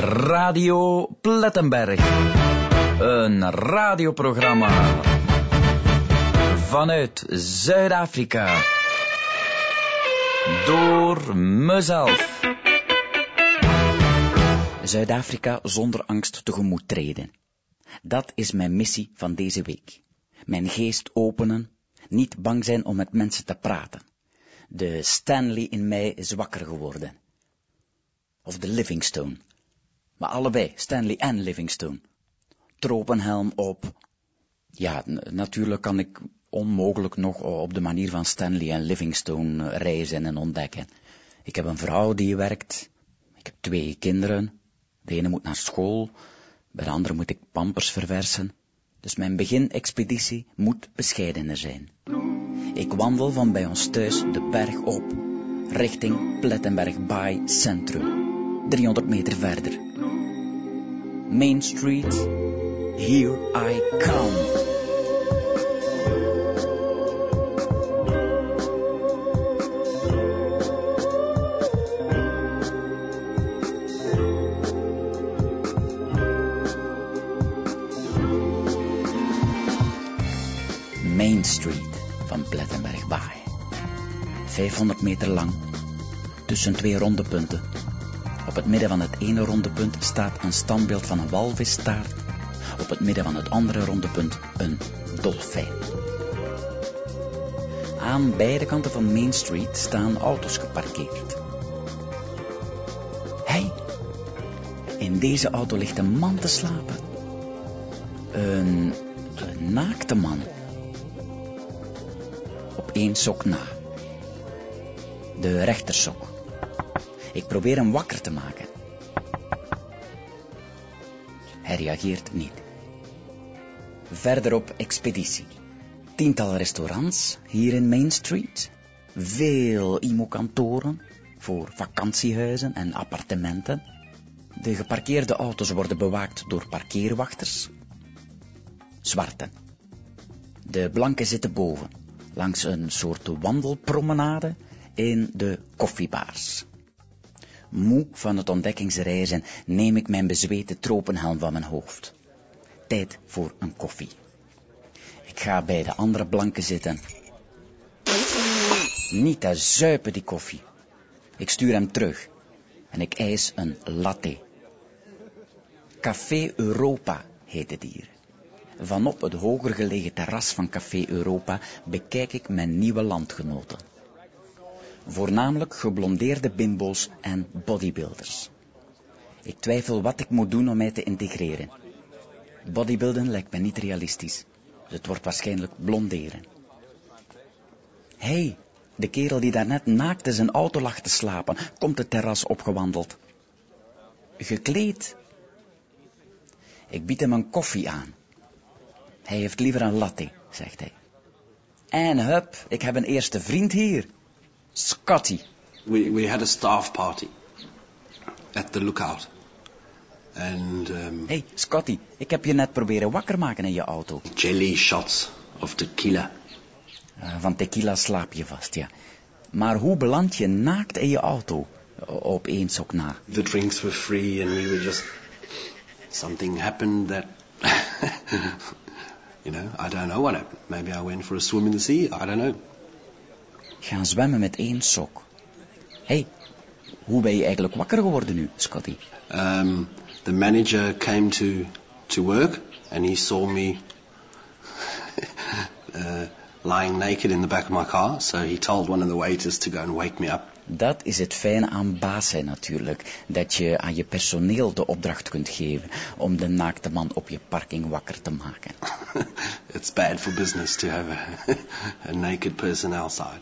Radio Plettenberg. Een radioprogramma vanuit Zuid-Afrika. Door mezelf. Zuid-Afrika zonder angst tegemoet treden. Dat is mijn missie van deze week. Mijn geest openen, niet bang zijn om met mensen te praten. De Stanley in mij is wakker geworden. Of de Livingstone. Maar allebei, Stanley en Livingstone. Tropenhelm op. Ja, natuurlijk kan ik onmogelijk nog op de manier van Stanley en Livingstone reizen en ontdekken. Ik heb een vrouw die werkt. Ik heb twee kinderen. De ene moet naar school. Bij de andere moet ik pampers verversen. Dus mijn beginexpeditie moet bescheidener zijn. Ik wandel van bij ons thuis de berg op, richting Plettenberg Baai Centrum. 300 meter verder. Main Street, here I come. Main Street van Plettenberg Baai. 500 meter lang, tussen twee ronde punten. Het midden van het ene ronde punt staat een standbeeld van een walvisstaart. Op het midden van het andere ronde punt een dolfijn. Aan beide kanten van Main Street staan auto's geparkeerd. Hey, in deze auto ligt een man te slapen. Een, een naakte man op één sok na. De rechtersok. Ik probeer hem wakker te maken. Hij reageert niet. Verder op expeditie. Tiental restaurants hier in Main Street. Veel IMO-kantoren voor vakantiehuizen en appartementen. De geparkeerde auto's worden bewaakt door parkeerwachters. Zwarte. De blanken zitten boven langs een soort wandelpromenade in de koffiebars. Moe van het ontdekkingsreizen neem ik mijn bezweten tropenhelm van mijn hoofd. Tijd voor een koffie. Ik ga bij de andere blanken zitten. Niet te zuipen die koffie. Ik stuur hem terug en ik eis een latte. Café Europa heet het hier. Vanop het hoger gelegen terras van Café Europa bekijk ik mijn nieuwe landgenoten. Voornamelijk geblondeerde bimbo's en bodybuilders. Ik twijfel wat ik moet doen om mij te integreren. Bodybuilden lijkt me niet realistisch. Het wordt waarschijnlijk blonderen. Hé, hey, de kerel die daarnet naakt in zijn auto lag te slapen, komt het terras opgewandeld. Gekleed. Ik bied hem een koffie aan. Hij heeft liever een latte, zegt hij. En hup, ik heb een eerste vriend hier. Scotty. We, we had a staff party at the lookout. And, um, hey, Scotty, ik heb je net proberen wakker maken in je auto. Jelly shots of tequila. Uh, van tequila slaap je vast, ja. Maar hoe beland je naakt in je auto? Op één sok na. The drinks were free and we were just... Something happened that... you know, I don't know what happened. Maybe I went for a swim in the sea. I don't know. Gaan zwemmen met één sok. hey, hoe ben je eigenlijk wakker geworden nu, Scotty? Um, the manager came to, to work and he saw me uh, lying naked in the back of my car. So he told one of the waiters to go and wake me up. Dat is het fijne aan baas zijn natuurlijk. Dat je aan je personeel de opdracht kunt geven om de naakte man op je parking wakker te maken. It's bad for business to have a, a naked person outside.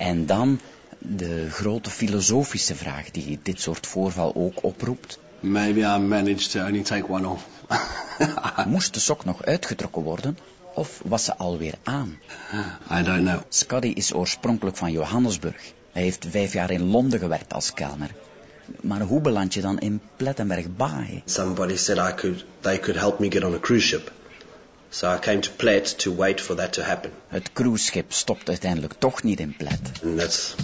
En dan de grote filosofische vraag die dit soort voorval ook oproept. Maybe I managed to only take one off. Moest de sok nog uitgetrokken worden? Of was ze alweer aan? I don't know. Scotty is oorspronkelijk van Johannesburg. Hij heeft vijf jaar in Londen gewerkt als kelner. Maar hoe beland je dan in Plettenberg Baai? Somebody said I could, they could help me get on a cruise ship. So I came to Plet to wait for that to happen. Het cruiseschip stopt uiteindelijk toch niet in Plet. And that's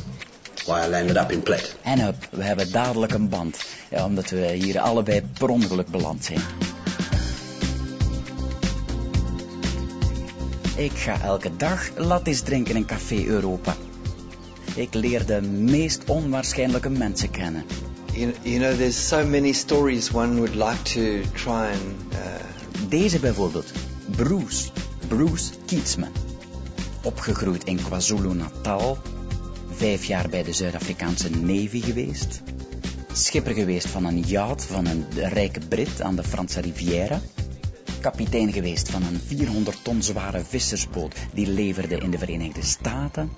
why I landed up in Plet. En hup, we hebben dadelijk een band. Ja, omdat we hier allebei per ongeluk beland zijn. Ik ga elke dag lattes drinken in Café Europa. Ik leer de meest onwaarschijnlijke mensen kennen. You, you know, there's so many stories one would like to try and. Uh, Deze bijvoorbeeld. Bruce. Bruce Keatsman. Opgegroeid in KwaZulu-Natal. Vijf jaar bij de Zuid-Afrikaanse Navy geweest. Schipper geweest van een yacht van een rijke Brit aan de Franse Riviera. Kapitein geweest van een 400 ton zware vissersboot die leverde in de Verenigde Staten.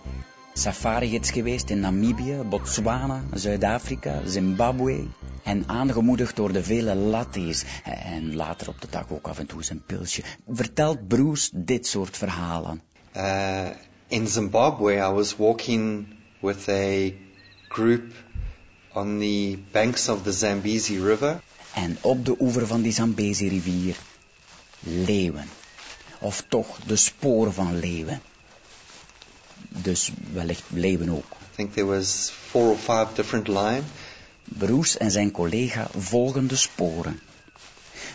Safari-gids geweest in Namibië, Botswana, Zuid-Afrika, Zimbabwe. En aangemoedigd door de vele lattes en later op de dag ook af en toe zijn pilsje, vertelt Bruce dit soort verhalen. uh, in Zimbabwe, I was walking with a group on the banks of the Zambezi River, En op de oever van die Zambezi-rivier, leeuwen. Of toch de sporen van leeuwen. Dus wellicht leeuwen ook. I think there was four or five different lion. Bruce en zijn collega volgen de sporen.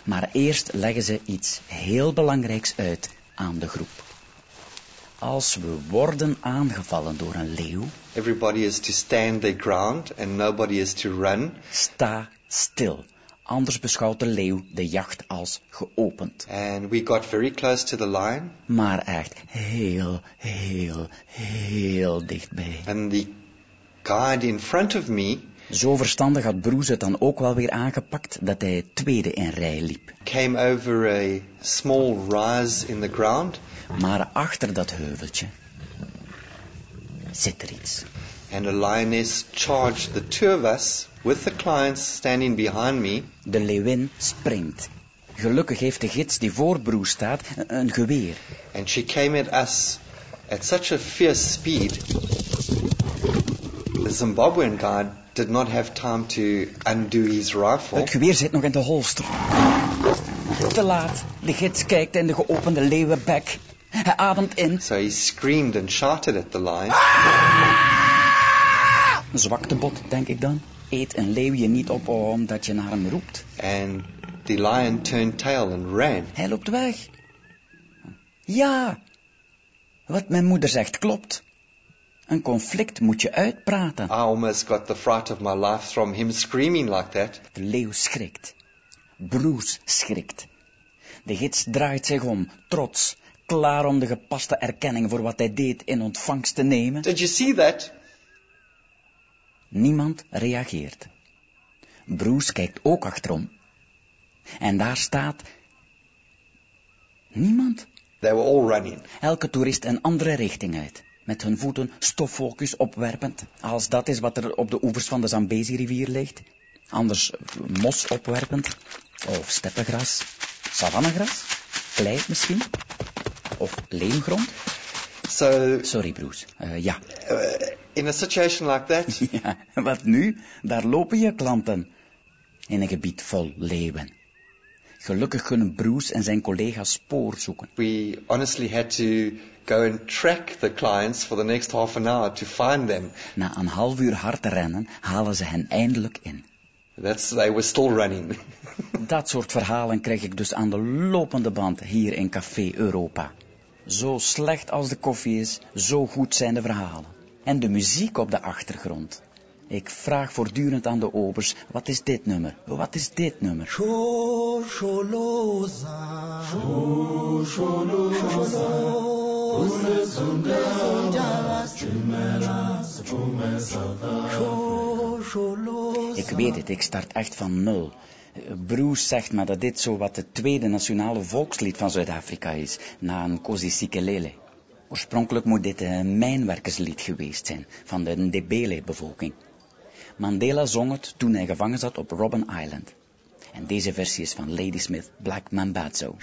Maar eerst leggen ze iets heel belangrijks uit aan de groep. Als we worden aangevallen door een leeuw, Everybody is to stand their ground and nobody is to run. sta stil. Anders beschouwt de leeuw de jacht als geopend. And we got very close to the lion, Maar echt heel, heel, heel dichtbij. and the guide in front of me Zo verstandig had Bruce het dan ook wel weer aangepakt dat hij tweede in rij liep. came over a small rise in the ground, Maar achter dat heuveltje zit er iets. And a lioness charged the two of us with the clients standing behind me. De leeuwin springt. Gelukkig heeft de gids die voor Bruce staat een geweer. And she came at us at such a fierce speed. The Zimbabwean guide did not have time to undo his rifle. Het geweer zit nog in de holster. Te laat. De gids kijkt in de geopende leeuwenbek. Hij ademt in. So he screamed and shouted at the lion. Een zwaktebot, denk ik dan. Eet een leeuw je niet op omdat je naar hem roept. And the lion turned tail and ran. Hij loopt weg. Ja, wat mijn moeder zegt klopt. Een conflict moet je uitpraten. I almost got the fright of my life from him screaming like that. De leeuw schrikt. Bruce schrikt. De gids draait zich om, trots, klaar om de gepaste erkenning voor wat hij deed in ontvangst te nemen. Did you see that? Niemand reageert. Bruce kijkt ook achterom. En daar staat... Niemand. They were all running. Elke toerist een andere richting uit. Met hun voeten stofwolkjes opwerpend. Als dat is wat er op de oevers van de Zambezi-rivier ligt. Anders mos opwerpend. Of steppengras. Savannegras. Klei misschien. Of leemgrond. So, Sorry, Bruce. Eh, ja. uh, in a situation like that, ja. Wat nu? Daar lopen je klanten. In een gebiet vol leeuwen. Gelukkig kunnen Bruce en zijn collega's spoor zoeken. we honestly had to go and track the clients for the next half an hour to find them. Na een half uur hard rennen halen ze hen eindelijk in. That's they were still running. Dat soort verhalen krijg ik dus aan de lopende band hier in Café Europa. Zo slecht als de koffie is, zo goed zijn de verhalen. En de muziek op de achtergrond. Ik vraag voortdurend aan de obers, wat is dit nummer? Wat is dit nummer? Ik weet het, ik start echt van nul. Eh, Broes zegt maar dat dit zo wat het tweede nationale volkslied van Zuid-Afrika is, na een Kosi Oorspronkelijk moet dit een mijnwerkerslied geweest zijn, van de Ndebele-bevolking. Mandela zong het toen hij gevangen zat op Robben Island. En deze versie is van Ladysmith Black Mambazo.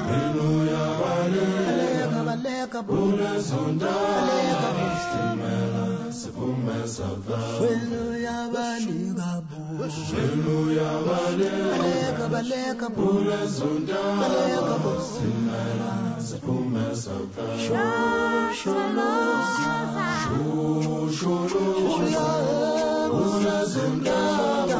Hallelujah. يقبل صندال استمر سفوم صفا شلو يا بني قبول شلو يا بني قبل يقبل صندال استمر سفوم صفا شو شلو شو شلو شلو صندال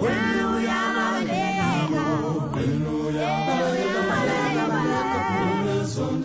When we are not there.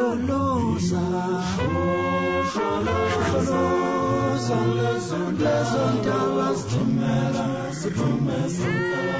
Tolosa. Tolosa. Tolosa. Tolosa. Tolosa.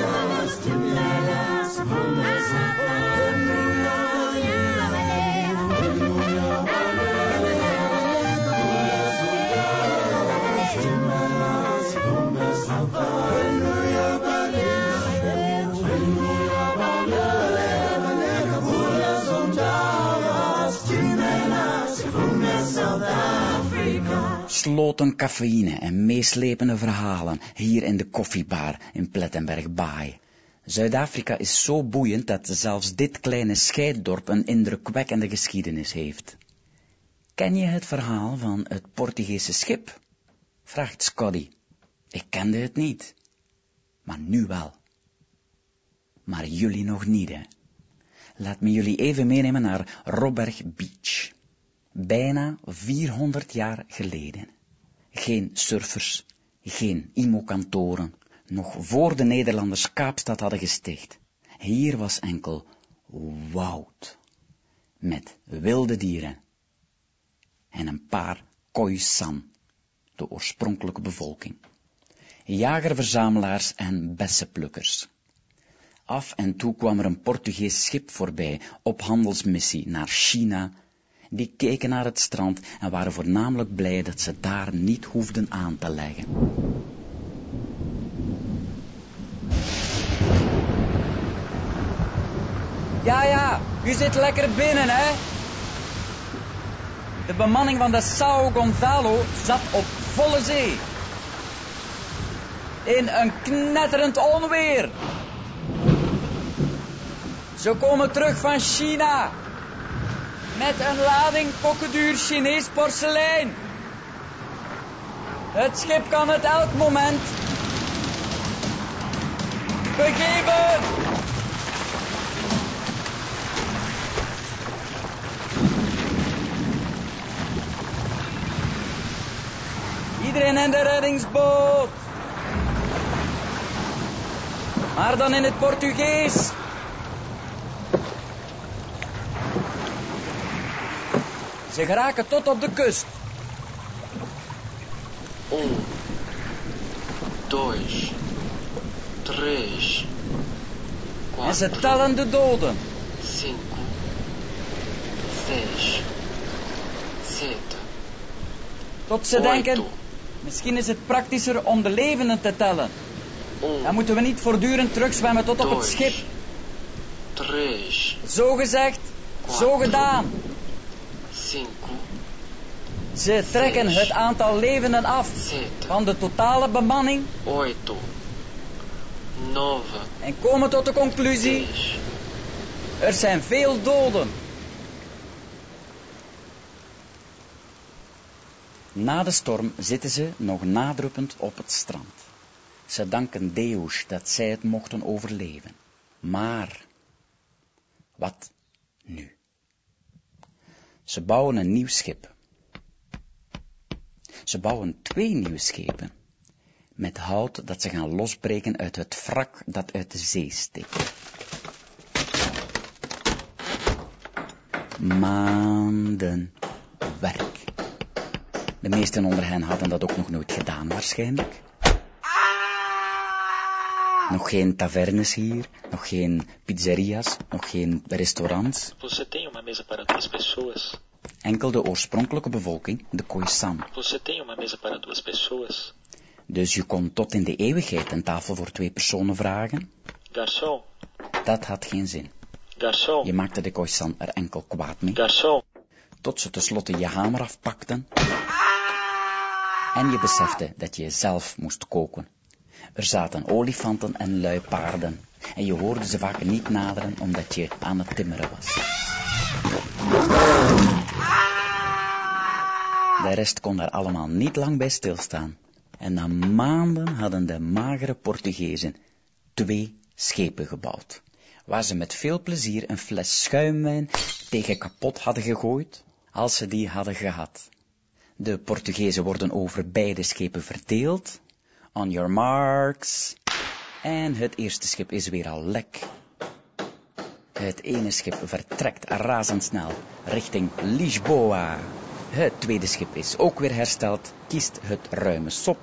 Sloten cafeïne en meeslepende verhalen hier in de koffiebar in Plettenberg Baai. Zuid-Afrika is zo boeiend dat zelfs dit kleine scheiddorp een indrukwekkende geschiedenis heeft. Ken je het verhaal van het Portugese schip? vraagt Scotty. Ik kende het niet, maar nu wel. Maar jullie nog niet, hè? Laat me jullie even meenemen naar Robberg Beach. Bijna 400 jaar geleden. Geen surfers, geen IMO-kantoren, nog voor de Nederlanders Kaapstad hadden gesticht. Hier was enkel woud, met wilde dieren en een paar Khoisan, de oorspronkelijke bevolking. Jagerverzamelaars en bessenplukkers. Af en toe kwam er een Portugees schip voorbij op handelsmissie naar China. Die keken naar het strand en waren voornamelijk blij dat ze daar niet hoefden aan te leggen. Ja, ja, u zit lekker binnen, hè? De bemanning van de Sao Gonzalo zat op volle zee. In een knetterend onweer. Ze komen terug van China. Met een lading kokkeduur Chinees porselein. Het schip kan het elk moment begeven. Iedereen in de reddingsboot. Maar dan in het Portugees. Ze geraken tot op de kust. Um, dois, três, En ze tellen de doden. cinco, seis, sete, Tot ze denken, misschien is het praktischer om de levenden te tellen. Dan um, moeten we niet voortdurend terugzwemmen tot op het schip. três, Zo gezegd, zo gedaan. Ze trekken het aantal levenden af van de totale bemanning en komen tot de conclusie, er zijn veel doden. Na de storm zitten ze nog nadruppend op het strand. Ze danken Deus dat zij het mochten overleven. Maar, wat? Ze bouwen een nieuw schip. Ze bouwen twee nieuwe schepen. Met hout dat ze gaan losbreken uit het wrak dat uit de zee steekt. Maanden werk. De meesten onder hen hadden dat ook nog nooit gedaan waarschijnlijk. Nog geen tavernes hier, nog geen pizzeria's, nog geen restaurants. Você tem uma mesa para duas pessoas? Enkel de oorspronkelijke bevolking, de Khoisan. Você tem uma mesa para duas pessoas? Dus je kon tot in de eeuwigheid een tafel voor twee personen vragen. Garçom, Dat had geen zin. garçom, Je maakte de Khoisan er enkel kwaad mee. garçom. tot ze tenslotte je hamer afpakten. En je besefte dat je zelf moest koken. Er zaten olifanten en luipaarden. En je hoorde ze vaak niet naderen omdat je aan het timmeren was. De rest kon daar allemaal niet lang bij stilstaan. En na maanden hadden de magere Portugezen twee schepen gebouwd. Waar ze met veel plezier een fles schuimwijn tegen kapot hadden gegooid, als ze die hadden gehad. De Portugezen worden over beide schepen verdeeld. On your marks. En het eerste schip is weer al lek. Het ene schip vertrekt razendsnel richting Lisboa. Het tweede schip is ook weer hersteld, kiest het ruime sop.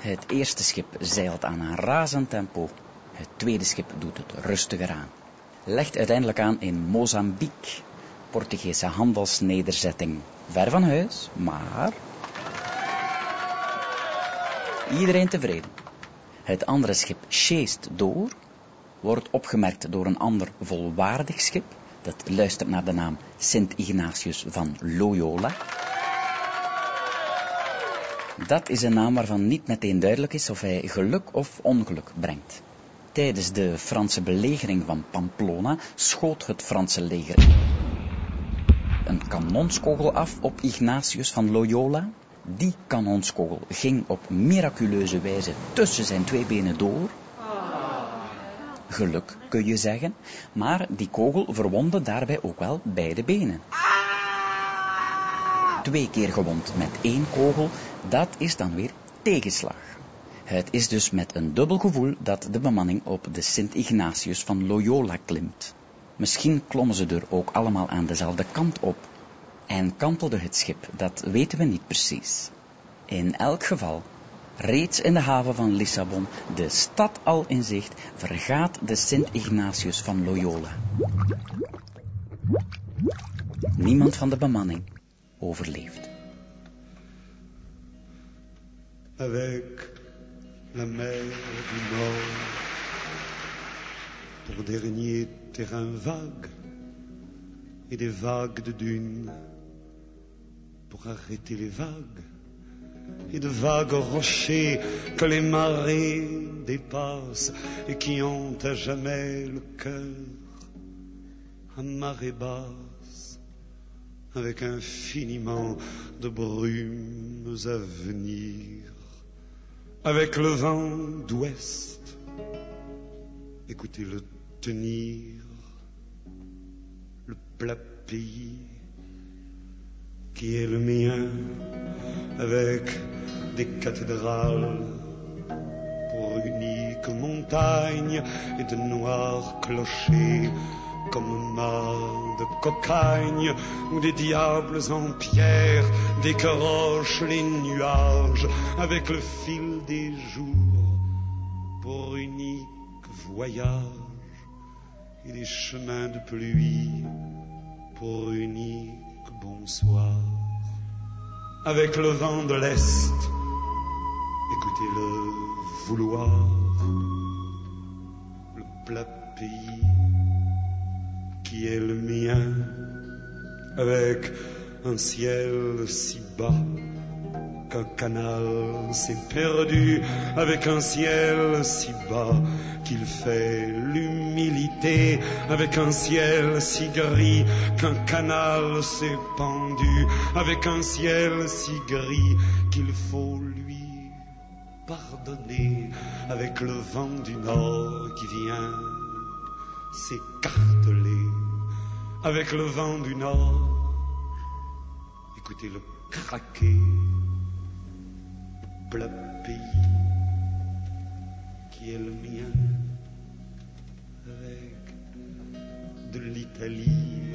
Het eerste schip zeilt aan een razend tempo. Het tweede schip doet het rustiger aan. Legt uiteindelijk aan in Mozambique. Portugese handelsnederzetting. Ver van huis, maar... Iedereen tevreden. Het andere schip sjeest door, wordt opgemerkt door een ander volwaardig schip, dat luistert naar de naam Sint Ignatius van Loyola. Dat is een naam waarvan niet meteen duidelijk is of hij geluk of ongeluk brengt. Tijdens de Franse belegering van Pamplona schoot het Franse leger een kanonskogel af op Ignatius van Loyola. Die kanonskogel ging op miraculeuze wijze tussen zijn twee benen door. Geluk, kun je zeggen, maar die kogel verwondde daarbij ook wel beide benen. Twee keer gewond met één kogel, dat is dan weer tegenslag. Het is dus met een dubbel gevoel dat de bemanning op de Sint Ignatius van Loyola klimt. Misschien klommen ze er ook allemaal aan dezelfde kant op. En kantelde het schip, dat weten we niet precies. In elk geval, reeds in de haven van Lissabon, de stad al in zicht, vergaat de Sint Ignatius van Loyola. Niemand van de bemanning overleeft. avec la mer du Nord pour dernier terrain vague et des vagues de dunes pour arrêter les vagues et de vagues rochers que les marées dépassent et qui ont à jamais le cœur à marée basse avec infiniment de brumes à venir avec le vent d'ouest. Écoutez-le tenir, le plat pays qui est le mien, avec des cathédrales pour unique montagne et de noirs clochers comme mares de cocagne où des diables en pierre décrochent les nuages avec le fil des jours pour unique voyage et des chemins de pluie pour unique bonsoir. Avec le vent de l'Est écoutez-le vouloir. Le plat pays qui est le mien, avec un ciel si bas qu'un canal s'est perdu, avec un ciel si bas qu'il fait avec un ciel si gris qu'un canal s'est pendu, avec un ciel si gris qu'il faut lui pardonner, avec le vent du nord qui vient s'écarteler avec le vent du nord. Écoutez-le craquer, le plat pays qui est le mien, de l'Italie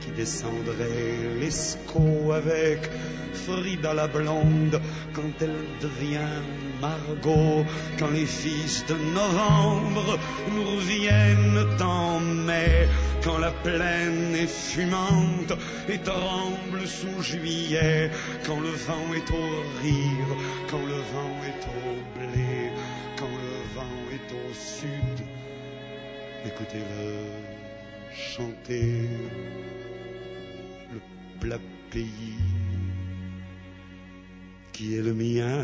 qui descendrait l'escaut avec Frida la blonde quand elle devient Margot, quand les fils de novembre nous reviennent en mai, quand la plaine est fumante et tremble sous juillet, quand le vent est au rire, quand le vent est au blé, quand le vent est au sud. Écoutez-le chanter le plat pays qui est le mien.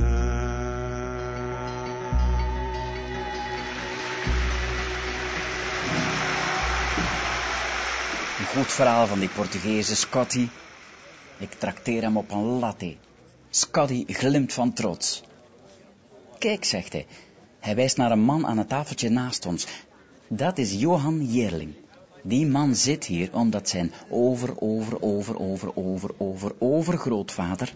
Een goed verhaal van die Portugese Scotty. Ik trakteer hem op een latte. Scotty glimt van trots. Kijk, zegt hij. Hij wijst naar een man aan het tafeltje naast ons. Dat is Johan Jerling. Die man zit hier omdat zijn over, over, over, over, over, over, overgrootvader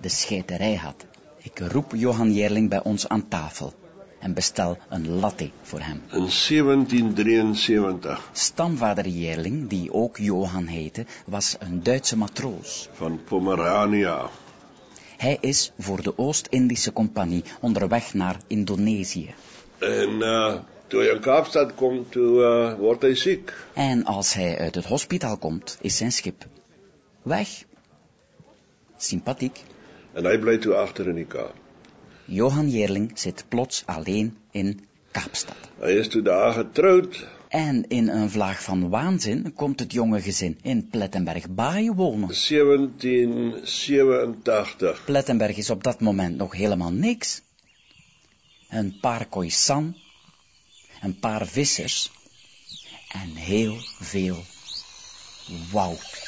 de scheiterij had. Ik roep Johan Jerling bij ons aan tafel en bestel een latte voor hem. In 1773 Stamvader Jerling, die ook Johan heette, was een Duitse matroos. van Pomerania. Hij is voor de Oost-Indische Compagnie onderweg naar Indonesië. En uh, toe hy in Kaapstad kom, toe uh, word hy siek. En als hij uit het hospitaal komt, is zijn schip weg. Sympathiek. En hy bly toe agter in die Kaap. Johan Jerling zit plots alleen in Kaapstad. Hy is toe daar getroud En in een vlaag van waanzin komt het jonge gezin in Plettenberg Baai wonen. 1787. Plettenberg is op dat moment nog helemaal niks. Een paar koisan, een paar vissers en heel veel woud.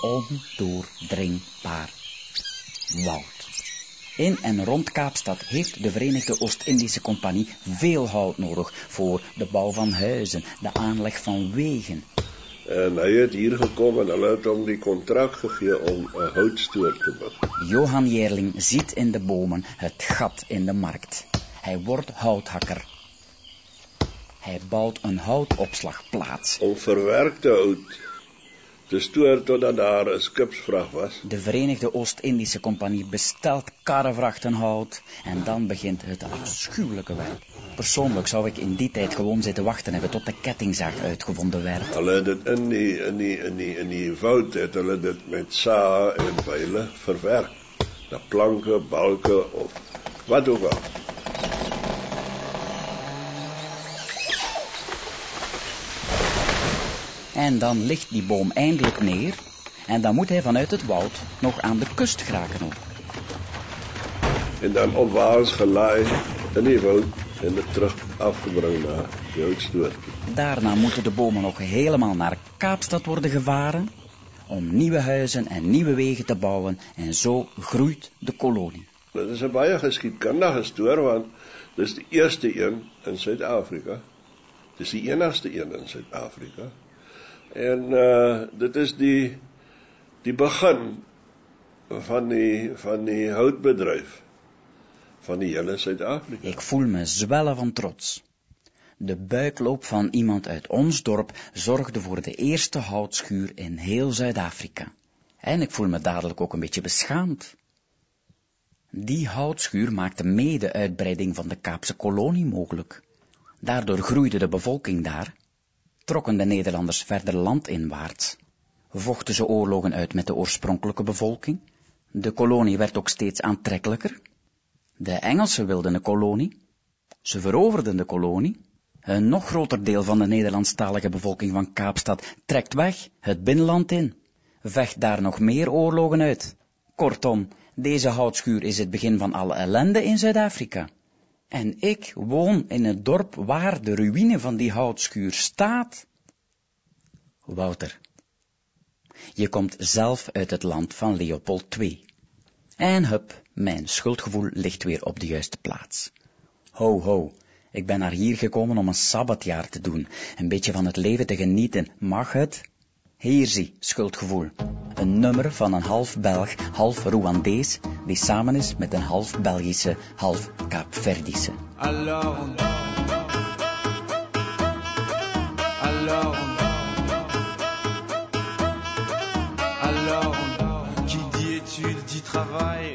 Ondoordringbaar woud. In en rond Kaapstad heeft de Verenigde Oost-Indische Compagnie veel hout nodig voor de bouw van huizen, de aanleg van wegen. En hy het hier gekom en hulle het hom die kontrak gegee om 'n houtstoor te bou. Johan Jerling ziet in de bomen het gat in de markt. Hij wordt houthakker. Hij bouwt een houtopslagplaats. Om verwerkte hout te stoor totdat daar 'n skipsvrag was. De Verenigde Oost-Indische Compagnie bestelt karrevrachten hout en dan begint het afschuwelijke werk. Persoonlijk zou ik in die tijd gewoon zitten wachten hebben tot de kettingzaag uitgevonden werd. Hulle het dit in die in die in die in die hulle dit met sae en pile verwerk. Na planke, balke of wat ook al. En dan ligt die boom eindelijk neer en dan moet hij vanuit het woud nog aan de kust geraken ook. En dan opwaarts gelaai in die woud en dit terug afgebring na die houtstoot. Daarna moeten de bomen nog helemaal naar Kaapstad worden gevaren om nieuwe huizen en nieuwe wegen te bouwen en zo groeit de kolonie. Dit is 'n baie geskiedkundige storie want dis die eerste een in Suid-Afrika. Dis die enigste een in Suid-Afrika. En uh dit is die die begin van die van die houtbedryf van die hele Suid-Afrika. Ik voel me zwellen van trots. De buikloop van iemand uit ons dorp zorgde voor de eerste houtschuur in heel Zuid-Afrika. En ik voel me dadelijk ook een beetje beschaamd. Die houtschuur maakte mede uitbreiding van de Kaapse kolonie mogelijk. Daardoor groeide de bevolking daar, trokken de Nederlanders verder landinwaarts, vochten ze oorlogen uit met de oorspronkelijke bevolking, de kolonie werd ook steeds aantrekkelijker, de Engelsen wilden een kolonie, ze veroverden de kolonie, een nog groter deel van de Nederlandstalige bevolking van Kaapstad trekt weg, het binnenland in, vecht daar nog meer oorlogen uit. Kortom, deze houtschuur is het begin van alle ellende in Zuid-Afrika. En ik woon in het dorp waar de ruïne van die houtschuur staat. Wouter, je komt zelf uit het land van Leopold II. En hup, mijn schuldgevoel ligt weer op de juiste plaats. Ho, ho, ik ben naar hier gekomen om een sabbatjaar te doen, een beetje van het leven te genieten. Mag het? Hier zie, schuldgevoel. Een nummer van een half Belg, half Rwandees, die samen is met een half Belgische, half Kaapverdische. Alors, alors, alors, travail,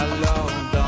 alone.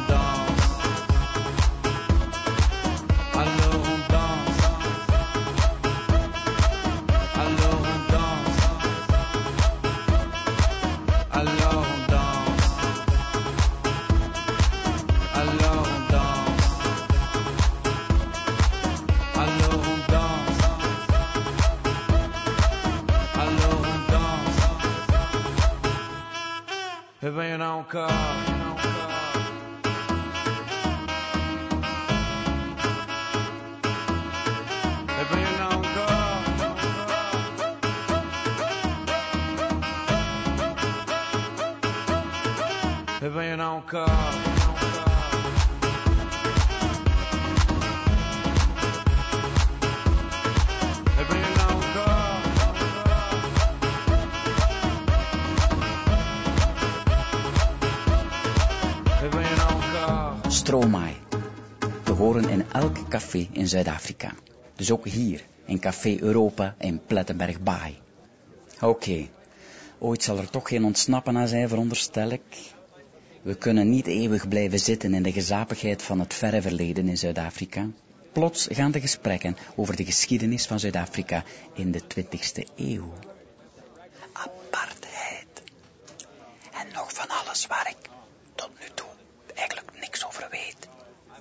ben je Stromae. Te horen in elk café in Zuid-Afrika. Dus ook hier, in Café Europa in Plettenberg Baai. Oké, ooit zal er toch geen ontsnappen aan zijn, veronderstel ik. We kunnen niet eeuwig blijven zitten in de gezapigheid van het verre verleden in Zuid-Afrika. Plots gaan de gesprekken over de geschiedenis van Zuid-Afrika in de 20e eeuw. Apartheid. En nog van alles waar ik tot nu toe eigenlijk niks over weet.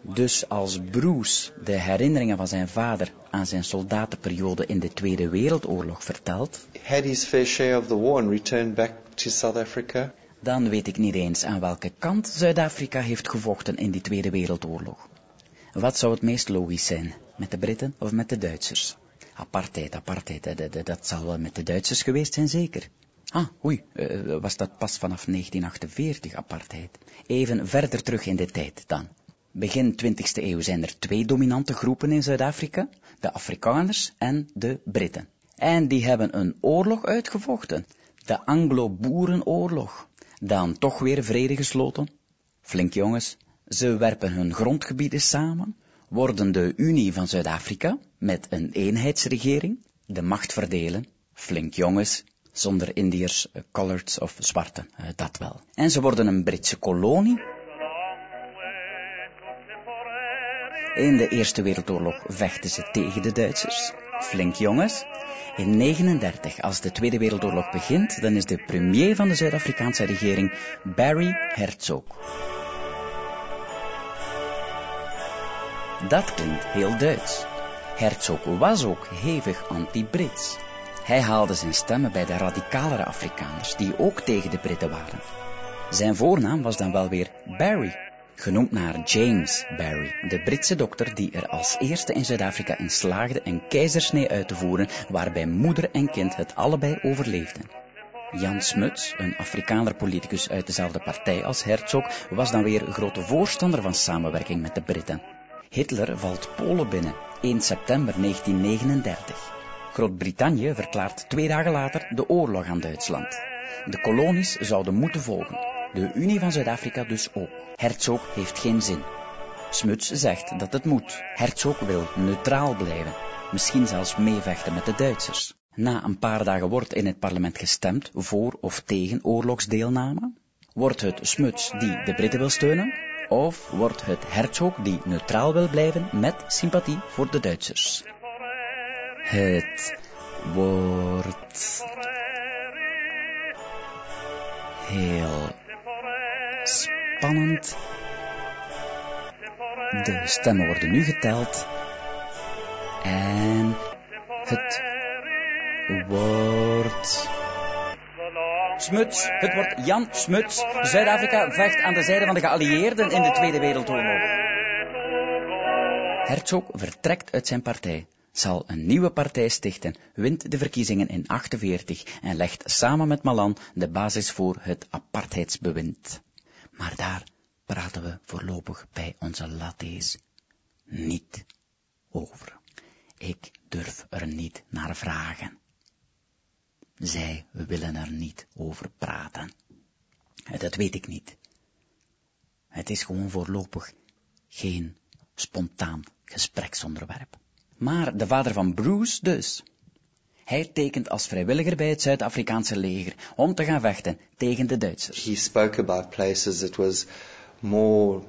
Dus als Bruce de herinneringen van zijn vader aan zijn soldatenperiode in de Tweede Wereldoorlog vertelt, Had his fair share of the war and returned back to South Africa. dan weet ik niet eens aan welke kant Zuid-Afrika heeft gevochten in die Tweede Wereldoorlog. Wat zou het meest logisch zijn, met de Britten of met de Duitsers? Apartheid, apartheid, eh, dat- zal wel met de Duitsers geweest zijn, zeker. Ah, oei, eh, was dat pas vanaf 1948, apartheid. Even verder terug in de tijd dan. Begin 20e eeuw zijn er twee dominante groepen in Zuid-Afrika, de Afrikaners en de Britten. En die hebben een oorlog uitgevochten, de Anglo-Boerenoorlog. Dan toch weer vrede gesloten. Flink jongens, ze werpen hun grondgebieden samen, worden de Unie van Zuid-Afrika met een eenheidsregering, de macht verdelen. Flink jongens, zonder Indiërs, eh, coloreds of zwarten, eh, dat wel. En ze worden een Britse kolonie. In de Eerste Wereldoorlog vechten ze tegen de Duitsers. Flink jongens. In 39, als de Tweede Wereldoorlog begint, dan is de premier van de Zuid-Afrikaanse regering Barry Herzog. Dat klinkt heel Duits. Herzog was ook hevig anti-Brits. Hij haalde zijn stemmen bij de radicalere Afrikaners, die ook tegen de Britten waren. Zijn voornaam was dan wel weer Barry, genoemd naar James Barry, de Britse dokter die er als eerste in Zuid-Afrika in slaagde een keizersnee uit te voeren, waarbij moeder en kind het allebei overleefden. Jan Smuts, een Afrikaner politicus uit dezelfde partij als Herzog, was dan weer grote voorstander van samenwerking met de Britten. Hitler valt Polen binnen, 1 september 1939. Groot-Brittannië verklaart twee dagen later de oorlog aan Duitsland. De kolonies zouden moeten volgen. De Unie van Zuid-Afrika dus ook. Herzog heeft geen zin. Smuts zegt dat het moet. Herzog wil neutraal blijven. Misschien zelfs meevechten met de Duitsers. Na een paar dagen wordt in het parlement gestemd voor of tegen oorlogsdeelname. Wordt het Smuts die de Britten wil steunen? Of wordt het Herzog die neutraal wil blijven met sympathie voor de Duitsers? Het wordt heel spannend. De stemmen worden nu geteld. En het wordt... Smuts, het wordt Jan Smuts. Zuid-Afrika vecht aan de zijde van de geallieerden in de Tweede Wereldoorlog. Herzog vertrekt uit zijn partij, zal een nieuwe partij stichten, wint de verkiezingen in 48 en legt samen met Malan de basis voor het apartheidsbewind. Maar daar praten we voorlopig bij onze lattes niet over. Ik durf er niet naar vragen. Zij willen er niet over praten. Dat weet ik niet. Het is gewoon voorlopig geen spontaan gespreksonderwerp. Maar de vader van Bruce dus. Hij tekent als vrijwilliger bij het Zuid-Afrikaanse leger om te gaan vechten tegen de Duitsers. He spoke about places that was more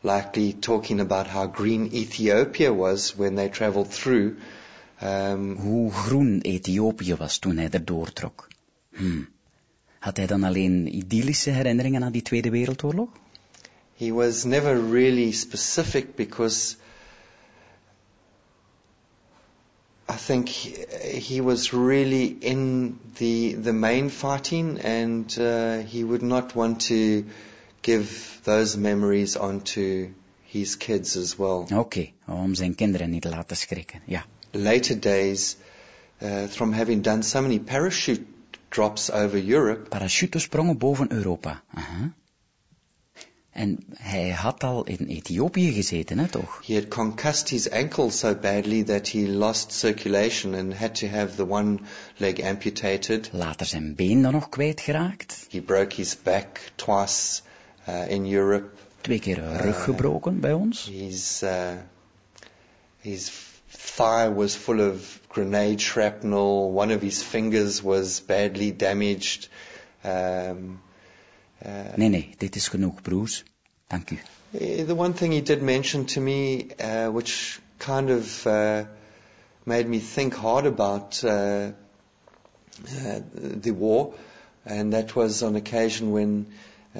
likely talking about how green Ethiopia was when they traveled through. Um, Hoe groen Ethiopië was toen hij er doortrok. Hm. Had hij dan alleen idyllische herinneringen aan die Tweede Wereldoorlog? he was never really specific because I think he, he was really in the the main fighting, and uh, he would not want to give those memories on to his kids as well. Oké, om zijn kinderen niet te laten schrikken. Ja. Later days, uh, from having done so many parachute drops over Europe, Parachutesprongen boven Europa. Aha. En hij had al in Ethiopië gezeten, hè, toch? he had concussed his ankle so badly that he lost circulation and had to have the one leg amputated. Later zijn been dan nog kwijtgeraakt. He broke his back twice uh, in Europe. Twee keer een rug gebroken bij ons. His uh, his thigh was full of grenade shrapnel. One of his fingers was badly damaged. Um, uh, Nee, nee, dit is genoeg, Bruce. Dank u. eh, the one thing he did mention to me, uh, which kind of uh, made me think hard about uh, uh, the war, and that was on occasion when uh,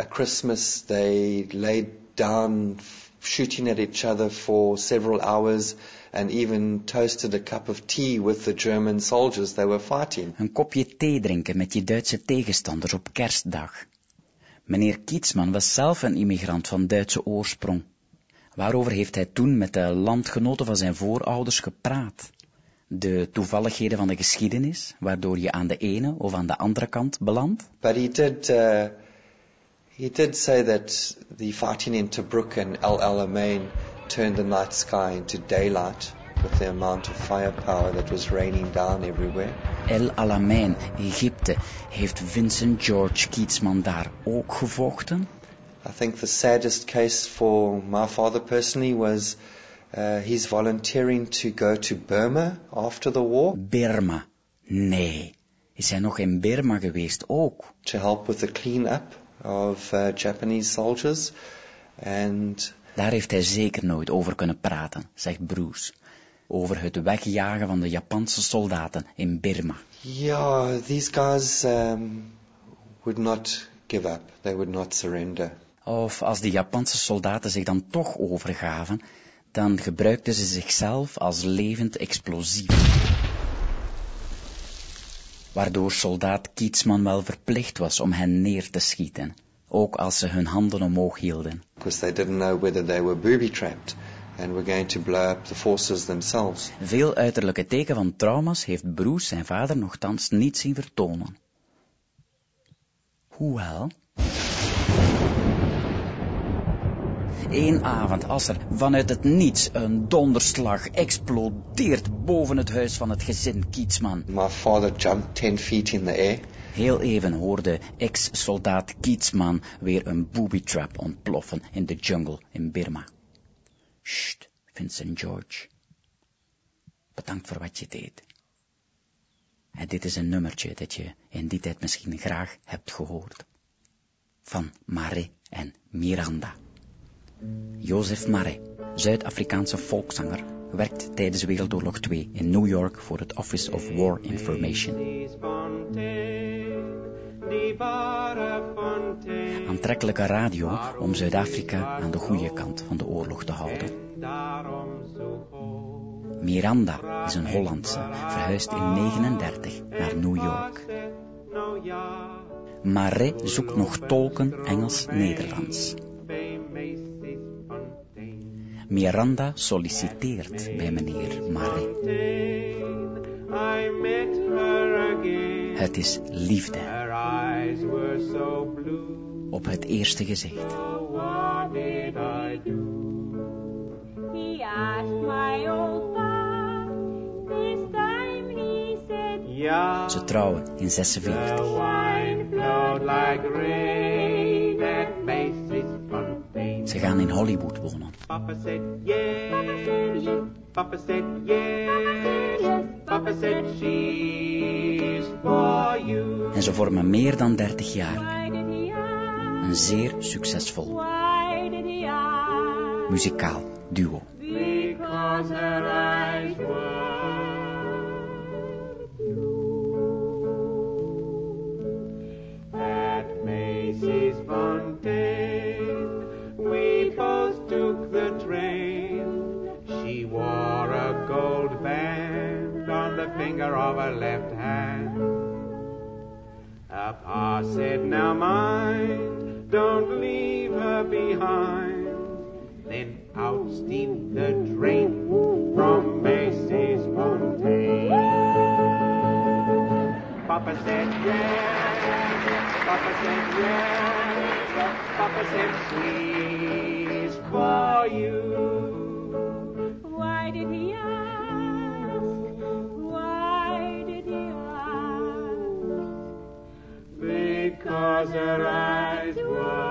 at Christmas they laid down shooting at each other for several hours and even toasted a cup of tea with the German soldiers they were fighting. Een kopje thee drinken met je Duitse tegenstanders op kerstdag. Meneer Kietsman was zelf een immigrant van Duitse oorsprong. Waarover heeft hij toen met de landgenoten van zijn voorouders gepraat? De toevalligheden van de geschiedenis, waardoor je aan de ene of aan de andere kant belandt? But he did, uh, say that the fighting in Tobruk and El Alamein turned the night sky into daylight with the amount of firepower that was raining down everywhere. El Alamein, Egypte, heeft Vincent George Kietsman daar ook gevochten? I think the saddest case for my father personally was uh, his volunteering to go to Burma after the war Birma. Nee. Is hij nog in Birma geweest ook? to help with the clean-up of uh, Japanese soldiers. And Daar heeft hij zeker nooit over kunnen praten, zegt Bruce. Over het wegjagen van de Japanse soldaten in Birma. yeah, these guys um, would not give up. They would not surrender. Of als de Japanse soldaten zich dan toch overgaven, dan gebruikten ze zichzelf als levend explosief. Waardoor soldaat Kietsman wel verplicht was om hen neer te schieten, ook als ze hun handen omhoog hielden. because they didn't know whether they were booby-trapped and were going to blow up the forces themselves. Veel uiterlijke teken van trauma's heeft Bruce zijn vader nogthans niet zien vertonen. Hoewel... Eén avond, als er vanuit het niets een donderslag explodeert boven het huis van het gezin Kietsman. My father jumped 10 feet in the air. Heel even hoorde ex-soldaat Kietsman weer een booby trap ontploffen in de jungle in Birma. Sst, Vincent George. Bedankt voor wat je deed. En dit is een nummertje dat je in die tijd misschien graag hebt gehoord. Van Mare en Miranda. Jozef Mare, Zuid-Afrikaanse volkszanger, werkt tijdens Wereldoorlog 2 in New York voor het Office of War Information. Aantrekkelijke radio om Zuid-Afrika aan de goede kant van de oorlog te houden. Miranda is een Hollandse, verhuisd in 39 naar New York. Marais zoekt nog tolken Engels-Nederlands. Miranda solliciteert bij meneer Marais. Het is liefde. Op het eerste gezicht. He asked my old pal. This time he said, Ja, Ze trouwen in 46. the wine flowed like rain at Macy's Fontaine. Ze gaan in Hollywood wonen. Papa said yes. Papa said yes. Papa said. En ze vormen meer dan 30 jaar een zeer succesvol muzikaal duo. Pa said, Now mind, don't leave her behind. Then out steamed the train from Macy's Fontaine. Papa said, Yes, Papa said, Yes, Papa said, She's Because her eyes were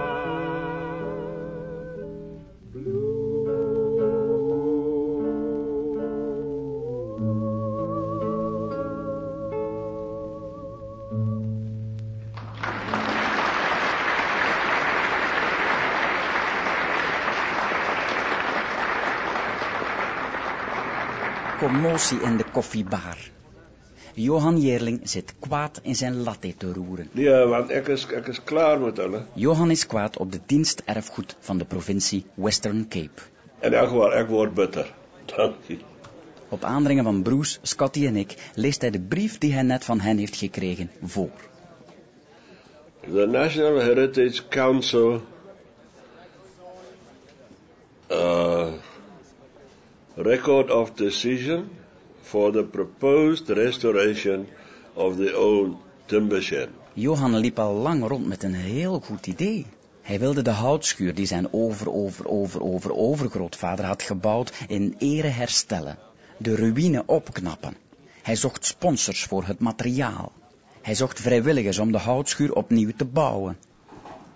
Commotie in de koffiebar. Johan Jeerling zit kwaad in zijn latte te roeren. Nee, want ek is ek is klaar met hulle. Johan is kwaad op de diensterfgoed van de provincie Western Cape. In elk geval ek word bitter. Dankie. Op aandringen van Bruce, Scotty en ik leest hij de brief die hij net van hen heeft gekregen voor. The National Heritage Council uh, record of decision for the proposed restoration of the old. Johan liep al lang rond met een heel goed idee. Hij wilde de houtschuur die zijn over, over, over, over, overgrootvader had gebouwd in ere herstellen. De ruïne opknappen. Hij zocht sponsors voor het materiaal. Hij zocht vrijwilligers om de houtschuur opnieuw te bouwen.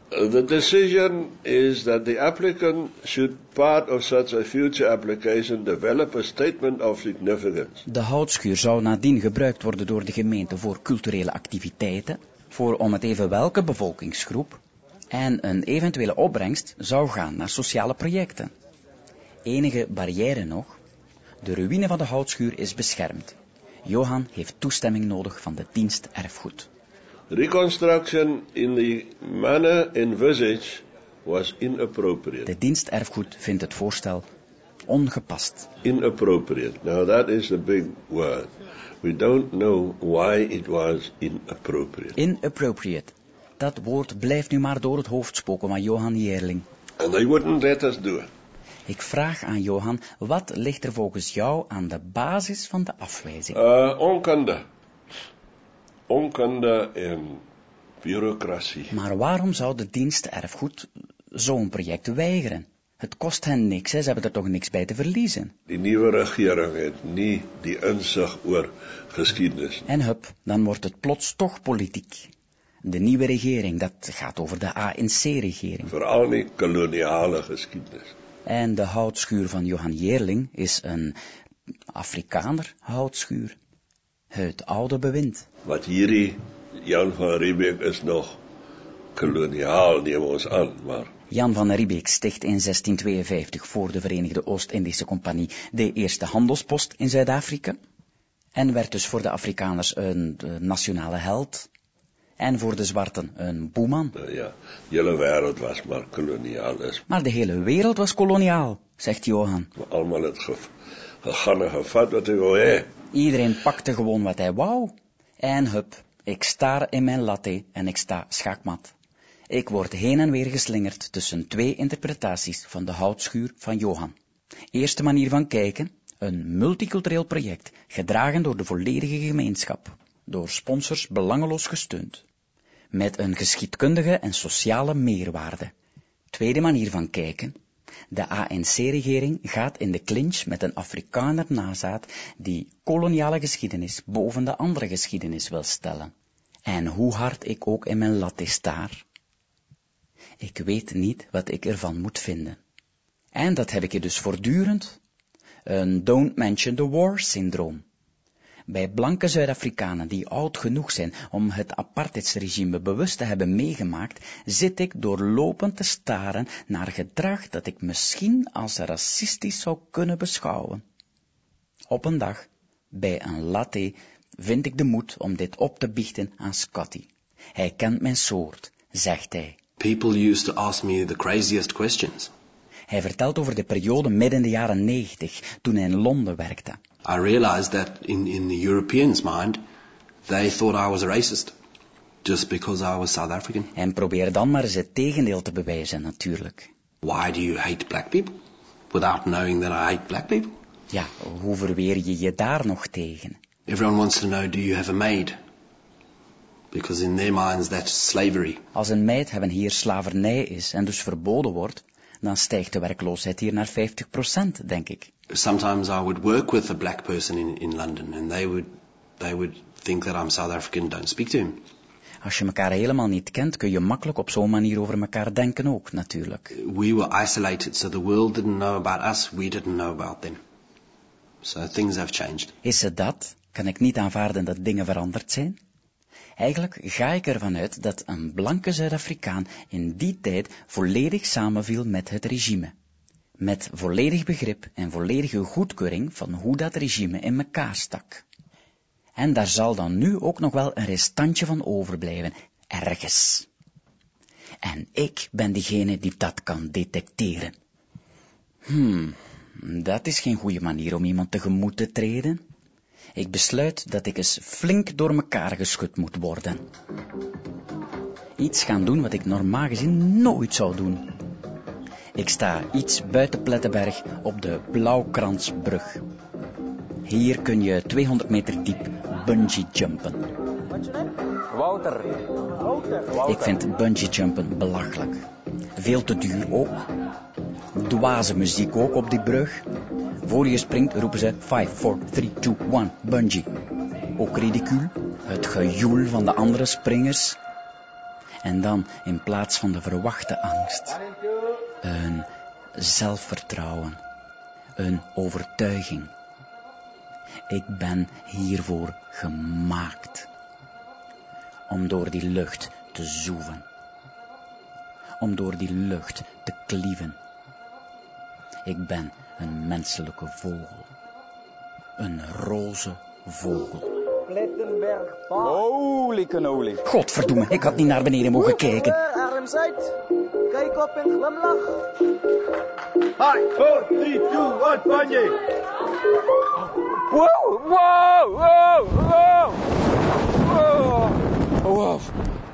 The decision is that the applicant should, part of such a future application, develop statement of significance. De houtschuur zou nadien gebruikt worden door de gemeente voor culturele activiteiten, voor om het even welke bevolkingsgroep, en een eventuele opbrengst zou gaan naar sociale projecten. Enige barrière nog, de ruïne van de houtschuur is beschermd. Johan heeft toestemming nodig van de dienst erfgoed. Reconstruction in the manner envisaged was inappropriate. De dienst erfgoed vindt het voorstel ongepast. Inappropriate. Now that is a big word. We don't know why it was inappropriate. Inappropriate. Dat woord blijft nu maar door het hoofd spoken van Johan Jeerling. And they wouldn't let us do it. Ik vraag aan Johan, wat ligt er volgens jou aan de basis van de afwijzing? Uh, onkunde. Onkunde en bureaucratie. Maar waarom zou de dienst erfgoed zo'n project weigeren? Het kost hen niks, hè? ze hebben er toch niks bij te verliezen. Die nieuwe regering het nie die insig oor geskiedenis. En hup, dan wordt het plots toch politiek. De nieuwe regering, dat gaat over de ANC-regering. Veral nie koloniale geskiedenis. En de houtschuur van Johan Jeerling is een Afrikaner houtschuur. Het oude bewind. Wat hierdie Jan van Riebeeck is nog koloniaal neem ons aan, maar Jan van Riebeek sticht in 1652 voor de Verenigde Oost-Indische Compagnie de eerste handelspost in Zuid-Afrika. En werd dus voor de Afrikaners een eh, nationale held. En voor de zwarten een boeman. nou ja, die hele wêreld was maar kolonialisme. Maar de hele wereld was koloniaal, zegt Johan. Het ge, gegaan en gevat wat hy wou hê. Iedereen pakte gewoon wat hij wou. En hup, ik sta in mijn latte en ik sta schaakmat. Ik word heen en weer geslingerd tussen twee interpretaties van de houtschuur van Johan. Eerste manier van kijken, een multicultureel project, gedragen door de volledige gemeenschap, door sponsors belangeloos gesteund, met een geschiedkundige en sociale meerwaarde. Tweede manier van kijken, de ANC-regering gaat in de clinch met een Afrikaner nazaat die koloniale geschiedenis boven de andere geschiedenis wil stellen. En hoe hard ik ook in mijn latte staar, ik weet niet wat ik ervan moet vinden. En dat heb ik je dus voortdurend. Een don't mention the war syndroom. Bij blanke Zuid-Afrikanen die oud genoeg zijn om het apartheidsregime bewust te hebben meegemaakt, zit ik doorlopend te staren naar gedrag dat ik misschien als racistisch zou kunnen beschouwen. Op een dag, bij een latte, vind ik de moed om dit op te biechten aan Scotty. Hij kent mijn soort, zegt hij. People used to ask me the craziest questions. Hij vertelt over de periode midden in de jaren negentig, toen hij in Londen werkte. I realized that in, in the Europeans' mind, they thought I was a racist just because I was South African. En probeer dan maar eens het tegendeel te bewijzen, natuurlijk. Why do you hate black people? Without knowing that I hate black people. Ja, hoe verweer je je daar nog tegen? Everyone wants to know, do you have a maid? Because in their minds that's slavery. Als een meid hebben hier slavernij is en dus verboden wordt, dan stijgt de werkloosheid hier naar 50%, denk ik. Sometimes I would work with a black person in, in London and they would, they would think that I'm South African, don't speak to him. Als je elkaar helemaal niet kent, kun je makkelijk op zo'n manier over elkaar denken ook, natuurlijk. We were isolated, so the world didn't know about us, we didn't know about them. So things have changed. Is het dat? Kan ik niet aanvaarden dat dingen veranderd zijn? Eigenlijk ga ik ervan uit dat een blanke Zuid-Afrikaan in die tijd volledig samenviel met het regime. Met volledig begrip en volledige goedkeuring van hoe dat regime in elkaar stak. En daar zal dan nu ook nog wel een restantje van overblijven, ergens. En ik ben degene die dat kan detecteren. Hmm, dat is geen goede manier om iemand tegemoet te treden. Ik besluit dat ik eens flink door mekaar geschud moet worden. Iets gaan doen wat ik normaal gezien nooit zou doen. Ik sta iets buiten Plettenberg op de Blauwkransbrug. Hier kun je 200 meter diep bungee jumpen. Wouter. Ik vind bungee jumpen belachelijk. Veel te duur ook. Dwaze muziek ook op die brug. Voor je springt roepen ze 5, 4, 3, 2, 1, bungee. Ook ridicuul. Het gejoel van de andere springers. En dan, in plaats van de verwachte angst, een zelfvertrouwen. Een overtuiging. Ik ben hiervoor gemaakt. Om door die lucht te zoeven. Om door die lucht te klieven. Ik ben een menselijke vogel. Een roze vogel. Plettenberg. Holy cannoli. Godverdomme, ik had niet naar beneden mogen kijken. Arm Zuid. Kijk op en glimlach. 5, 4, 3, 2, 1, bungee. Wow, wow, wow, wow. Wow. Wow.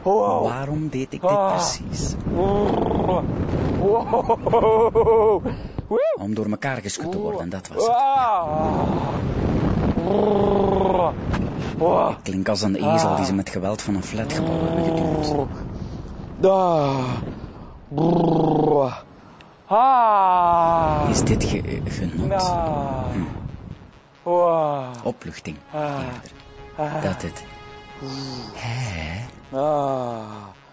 Wow. Waarom deed ik dit Ah. precies? Wow. Om door elkaar geschud te worden, dat was het. Wow. Ik klink als een ezel die ze met geweld van een flatgebouw hebben geduwd. Ah. Is dit ge- genot? Hm. Wow. Opluchting, Ah. eerder. Dat het hè,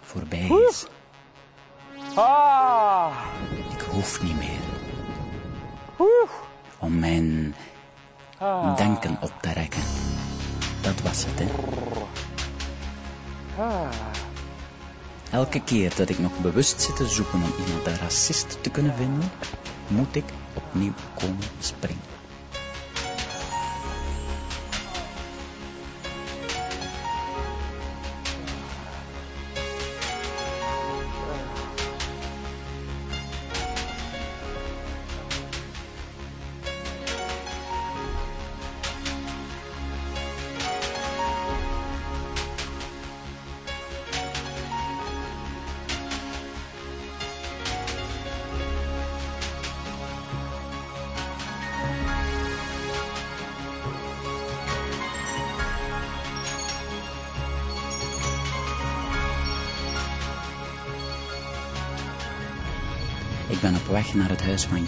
voorbij is. Ah. Ik hoef niet meer om mijn denken op te rekken. Dat was het, hè. Elke keer dat ik nog bewust zit te zoeken om iemand een racist te kunnen vinden, moet ik opnieuw komen springen.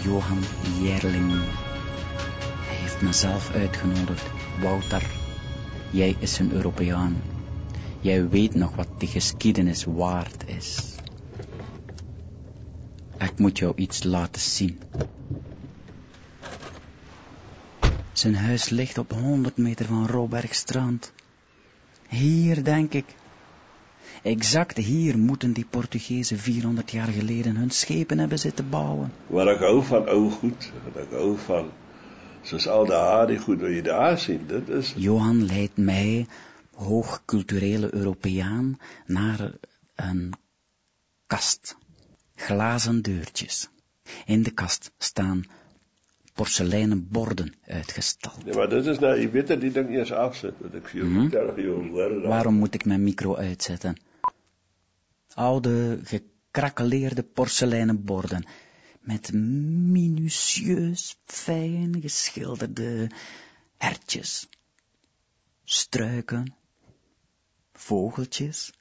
Johan Jerling. Hij heeft mezelf uitgenodigd. Wouter, jij is een Europeaan. Jij weet nog wat de geschiedenis waard is. Ik moet jou iets laten zien. Zijn huis ligt op 100 meter van Robergstrand. Hier, denk ik. Exact hier moeten die Portugezen 400 jaar geleden hun schepen hebben zitten bouwen. Maar ek hou van ou goed, en ek hou van soos al daardie goed wat jy daar. Dit is Johan leidt mij, hoogculturele Europeaan, naar een kast. Glazen deurtjes. In de kast staan porseleinen borden uitgestald. Nee, maar dit is nou, je weet dat die ding eers afsit, wat ek vir jou Mhm. vertel, jy hoor dit. Waarom moet ik mijn micro uitzetten? Oude, gekrakeleerde porseleinen borden met minutieus fijn geschilderde ertjes, struiken, vogeltjes.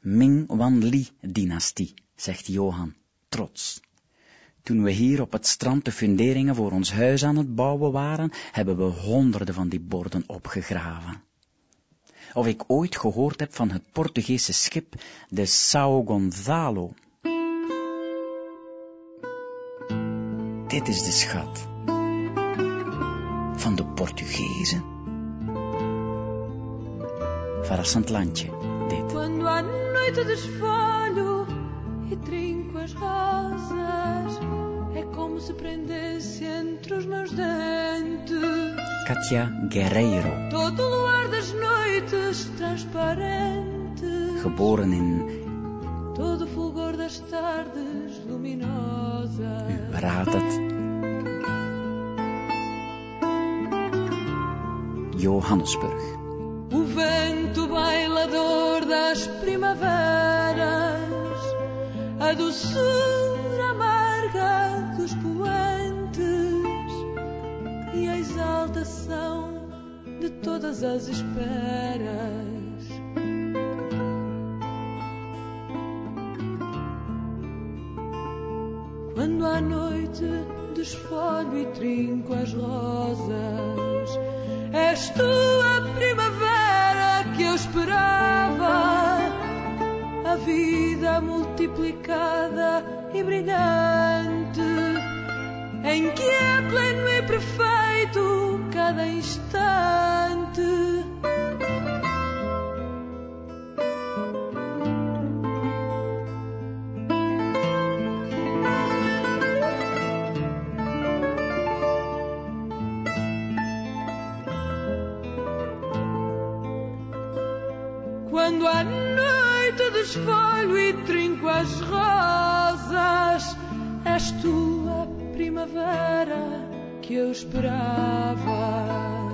Ming Wan Li-dynastie, zegt Johan, trots. Toen we hier op het strand de funderingen voor ons huis aan het bouwen waren, hebben we honderden van die borden opgegraven. Of ik ooit gehoord heb van het Portugese schip de Sao Gonzalo. Dit is de schat van de Portugezen. Verrassend landje, dit. Quando à noite desfolho e trinco as como se prendesse entre os meus dentes Katia Guerreiro, todo o luar das noites transparente, geboren in, todo o fulgor das tardes luminosas. u raadt het, Johannesburg. O vento bailador das primaveras, a doçura dos poentes e a exaltação de todas as esperas. Quando à noite desfolho e trinco as rosas, és tu a primavera que eu esperava, a vida multiplicada e brilhante, em que é pleno e perfeito cada instante. Quando à noite desfolho e trinco as rosas, és tu primavera que eu esperava.